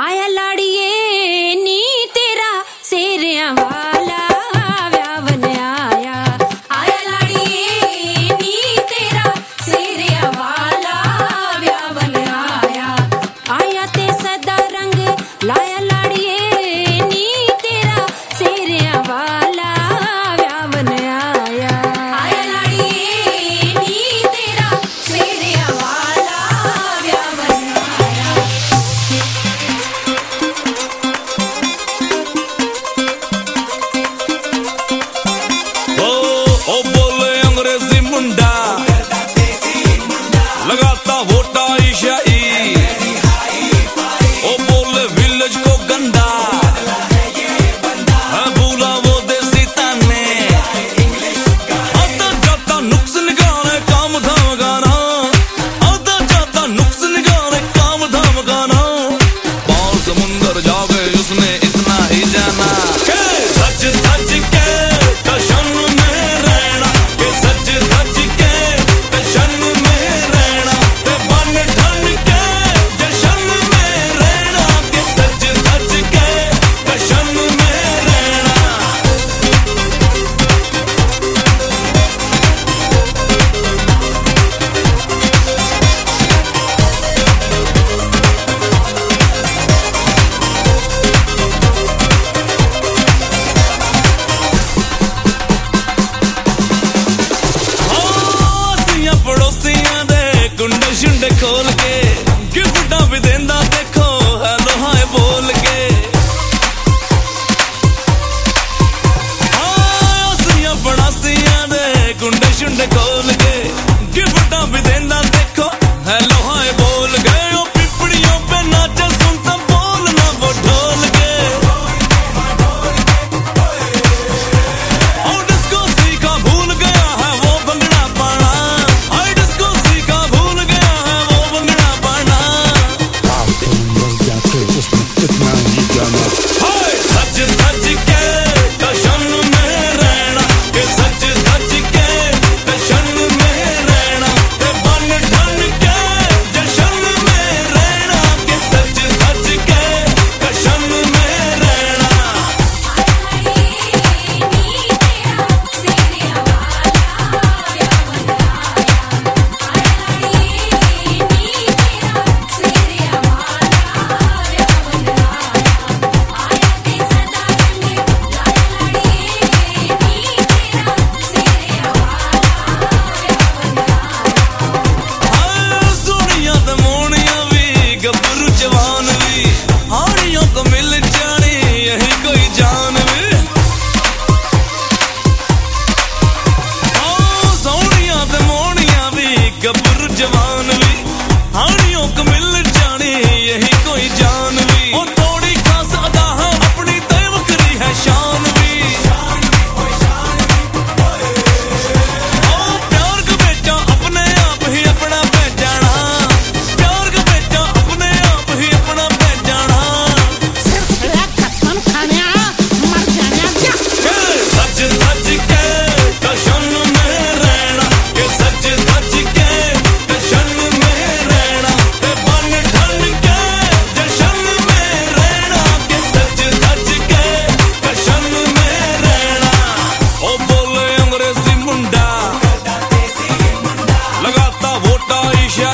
आया ওই জানো मुंडा। लगाता वोटा ईशाई